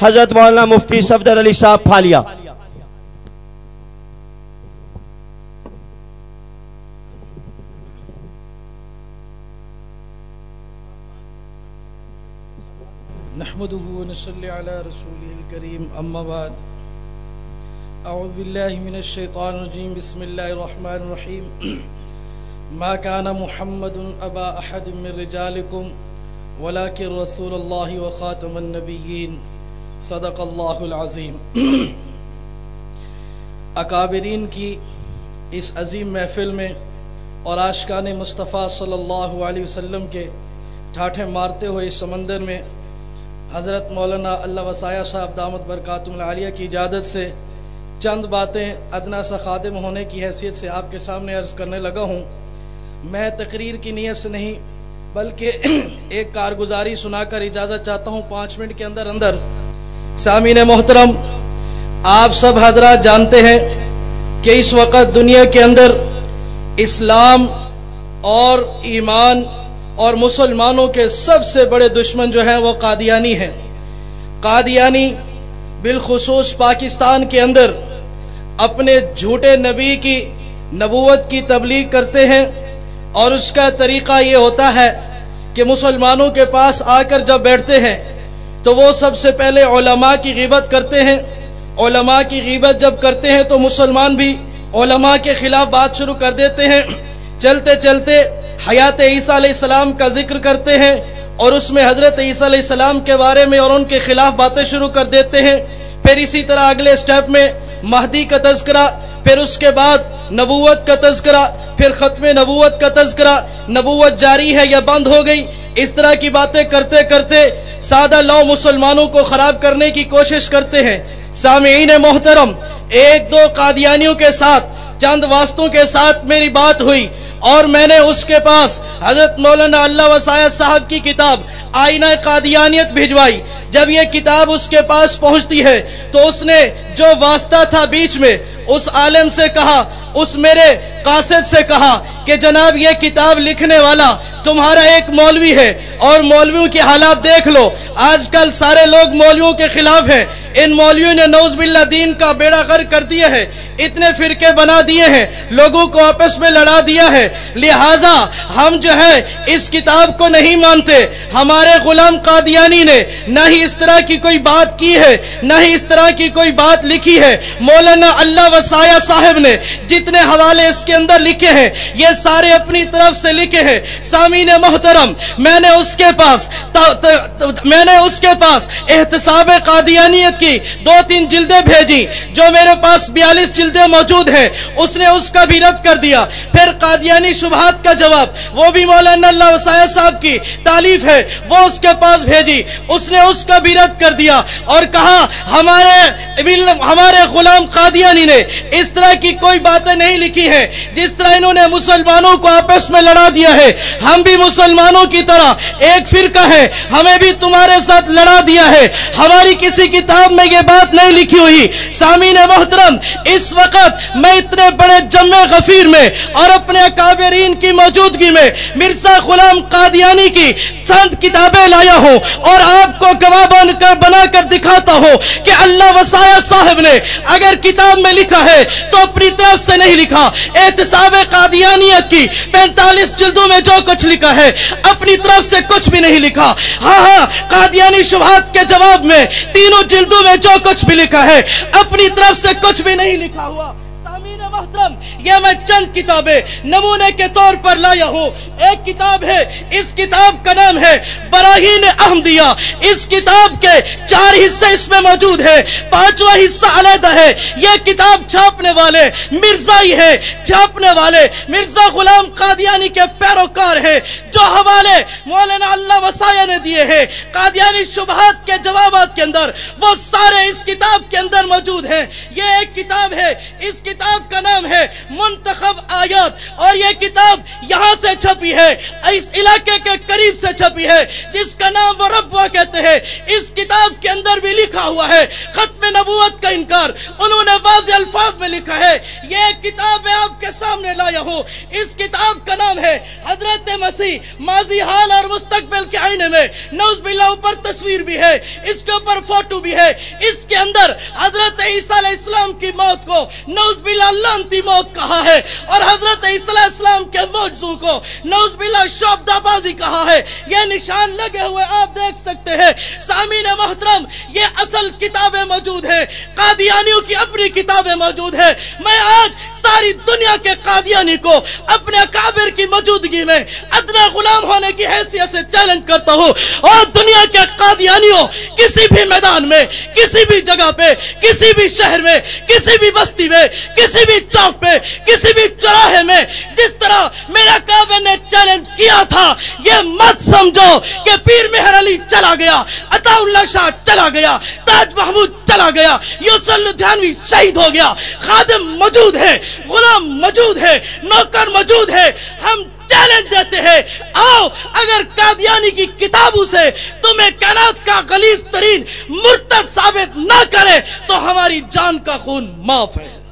حضرت مولانا مفتی صفدر علی صاحب پھالیا نحمده ونصلي على رسوله الكريم أما بعد. أعوذ بالله من الشيطان الرجيم. بسم الله الرحمن الرحيم. ما كان محمد أبا أحد من رجالكم ولكن رسول الله وخاتم النبيين. صدق الله العظيم اکابرین کی اس عظیم محفل میں اور عاشقان مصطفیٰ صلی اللہ علیہ وسلم کے ٹھاٹھے مارتے ہوئے اس سمندر میں حضرت مولانا اللہ وسایہ صاحب دامت برکاتم العالیہ کی اجازت سے چند باتیں ادنا سا خادم ہونے کی حیثیت سے آپ کے سامنے عرض کرنے لگا ہوں۔ میں تقریر کی نیت سے نہیں، بلکہ ایک کارگزاری سنا کر اجازت چاہتا ہوں۔ پانچ منٹ کے اندر اندر سامعین محترم، آپ سب حضرات جانتے ہیں کہ اس وقت دنیا کے اندر اسلام اور ایمان اور مسلمانوں کے سب سے بڑے دشمن جو ہیں وہ قادیانی ہیں۔ قادیانی بالخصوص پاکستان کے اندر اپنے جھوٹے نبی کی نبوت کی تبلیغ کرتے ہیں اور اس کا طریقہ یہ ہوتا ہے کہ مسلمانوں کے پاس آ کر جب بیٹھتے ہیں تو وہ سب سے پہلے علماء کی غیبت کرتے ہیں۔ علماء کی غیبت جب کرتے ہیں تو مسلمان بھی علماء کے خلاف بات شروع کر دیتے ہیں۔ چلتے چلتے حیات عیسیٰ علیہ السلام کا ذکر کرتے ہیں اور اس میں حضرت عیسیٰ علیہ السلام کے بارے میں اور ان کے خلاف باتیں شروع کر دیتے ہیں۔ پھر اسی طرح اگلے سٹیپ میں مہدی کا تذکرہ، پھر اس کے بعد نبوت کا تذکرہ، پھر ختم نبوت کا تذکرہ۔ نبوت جاری ہے یا بند ہو گئی اس طرح کی باتیں کرتے کرتے سادہ لو مسلمانوں کو خراب کرنے کی کوشش کرتے ہیں۔ سامعین محترم، ایک دو قادیانیوں کے ساتھ، چند واسطوں کے ساتھ میری بات ہوئی اور میں نے اس کے پاس حضرت مولانا اللہ وسایہ صاحب کی کتاب آئینہ قادیانیت بھیجوائی جب یہ کتاب اس کے پاس پہنچتی ہے تو اس نے جو واسطہ تھا بیچ میں، اس عالم سے کہا، اس میرے قاصد سے کہا کہ جناب یہ کتاب لکھنے والا تمہارا ایک مولوی ہے اور مولویوں کے حالات دیکھ لو۔ آج کل سارے لوگ مولویوں کے خلاف ہیں۔ ان مولویوں نے نوز باللہ دین کا بیڑا غر کر دیا ہے۔ اتنے فرقے بنا دیے ہیں، لوگوں کو آپس میں لڑا دیا ہے۔ لہٰذا ہم جو ہے، اس کتاب کو نہیں مانتے۔ ہمارے غلام قادیانی نے نہ ہی ہی اس طرح کی کوئی بات کی ہے، نہ ہی اس طرح کی کوئی بات لکھی ہے۔ مولانا اللہ وسایہ صاحب نے جتنے حوالے اس کے اندر لکھے ہیں، یہ سارے اپنی طرف سے لکھے ہیں۔ سامین محترم، میں نے اس کے پاس میں نے اس کے پاس احتساب قادیانیت کی دو تین جلدیں بھیجی جو میرے پاس بیالیس جلدیں موجود ہیں، اس نے اس کا بھی رد کر دیا۔ پھر قادیانی شبہات کا جواب، وہ بھی مولانا اللہ وسایہ صاحب کی تعلیف ہے، وہ اس کے پاس بھیجی۔ اس نے اس کا بھی رد کر دیا اور کہا، ہمارے ہمارے غلام قادیانی نے اس طرح کی کوئی باتیں نہیں لکھی ہیں جس طرح انہوں نے مسلمانوں کو آپس میں لڑا دیا ہے۔ ہم بھی مسلمانوں کی طرح ایک فرقہ ہے ہمیں بھی تمہارے ساتھ لڑا دیا ہے۔ ہماری کسی کتاب میں یہ بات نہیں لکھی ہوئی۔ سامین محترم، اس وقت میں اتنے بڑے جمع غفیر میں اور اپنے اکابرین کی موجودگی میں مرزا غلام قادیانی کی چند کتابیں لایا ہوں اور آپ کو گواہ بن کر بنا کر دکھاتا ہوں کہ اللہ وسایہ صاحب نے اگر کتاب میں لکھا ہے تو اپنی طرف سے نہیں لکھا۔ احتساب قادیانیت کی پینتالیس جلدوں میں جو کچھ لکھا ہے، اپنی طرف سے کچھ بھی نہیں لکھا۔ ہاں ہاں قادیانی شبہات کے جواب میں تینوں جلدوں میں جو کچھ بھی لکھا ہے، اپنی طرف سے کچھ بھی نہیں لکھا ہوا۔ محترم، یہ میں چند کتابیں نمونے کے طور پر لایا ہوں۔ ایک کتاب ہے، اس کتاب کا نام ہے براہین احمدیہ اس کتاب کے چار حصے اس میں موجود ہے پانچواں حصہ علیحدہ ہے۔ یہ کتاب چھاپنے والے مرزائی ہے چھاپنے والے مرزا غلام قادیانی کے پیروکار ہے جو حوالے مولانا اللہ وسایہ نے دیے ہیں۔ قادیانی شبہات کے جوابات کے اندر وہ سارے اس کتاب کے اندر موجود ہیں۔ یہ ایک کتاب ہے۔ اس کتاب کا نام ہے منتخب آیات اور یہ کتاب یہاں سے چھپی ہے، اس علاقے کے قریب سے چھپی ہے، جس کا نام وہ ربوہ کہتے ہیں۔ اس کتاب کے اندر بھی لکھا ہوا ہے، ختم نبوت کا انکار۔ انہوں نے واضح الفاظ میں لکھا ہے، یہ کتاب میں آپ کے سامنے لایا ہوں اس کتاب کا نام ہے حضرت مسیح، ماضی حال اور مستقبل کے آئینے نوز باللہ اوپر تصویر بھی ہے، اس کے اوپر فوٹو بھی ہے۔ اس کے اندر حضرت عیسیٰ علیہ السلام کی موت کو نوز باللہ لانتی موت کہا ہے اور حضرت عیسیٰ علیہ السلام کے موجزوں کو نوز باللہ شعبدہ بازی کہا ہے۔ یہ نشان لگے ہوئے آپ دیکھ سکتے ہیں۔ سامین محترم، یہ اصل کتابیں موجود ہیں۔ قادیانیوں کی اپنی کتابیں موجود ہیں۔ میں آج ساری دنیا کے قادیانی کو اپنے کابر کی موجودگی میں ادنا غلام ہونے کی حیثیت سے چیلنج کرتا ہوں اور دنیا کے قادیانیوں کسی بھی میدان میں، کسی بھی جگہ پہ، کسی بھی شہر میں، کسی بھی بستی میں، کسی بھی چوک پہ، کسی بھی چراہے میں، جس طرح میرا کابر نے چیلنج کیا تھا، یہ مت سمجھو کہ پیر مہر علی چلا گیا عطا اللہ شاہ چلا گیا، تاج محمود چلا گیا یوسل لدھیانوی شہید ہو گیا، خادم موجود ہے، غلام موجود ہے، نوکر موجود ہے، ہم چیلنج دیتے ہیں، آؤ، اگر قادیانی کی کتابوں سے تمہیں کائنات کا غلیظ ترین مرتد ثابت نہ کرے تو ہماری جان کا خون معاف ہے۔